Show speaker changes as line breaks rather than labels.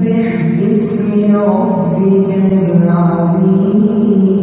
سبح باسم ربك العظيم